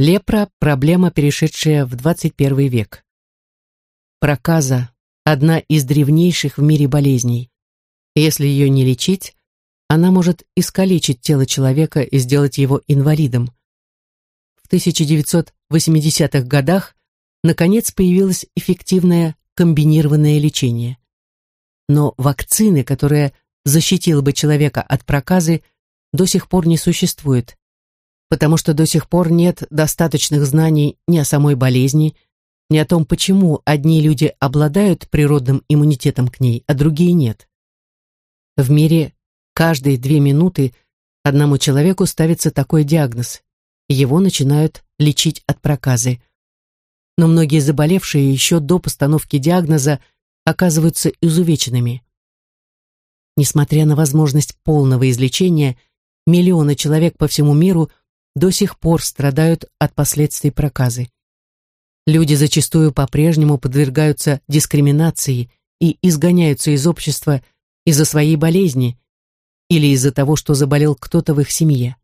Лепра – проблема, перешедшая в 21 век. Проказа – одна из древнейших в мире болезней. Если ее не лечить, она может искалечить тело человека и сделать его инвалидом. В 1980-х годах наконец появилось эффективное комбинированное лечение. Но вакцины, которая защитила бы человека от проказы, до сих пор не существует, потому что до сих пор нет достаточных знаний ни о самой болезни, ни о том, почему одни люди обладают природным иммунитетом к ней, а другие нет. В мире каждые две минуты одному человеку ставится такой диагноз, и его начинают лечить от проказы. Но многие заболевшие еще до постановки диагноза оказываются изувеченными. Несмотря на возможность полного излечения, миллионы человек по всему миру до сих пор страдают от последствий проказы. Люди зачастую по-прежнему подвергаются дискриминации и изгоняются из общества из-за своей болезни или из-за того, что заболел кто-то в их семье.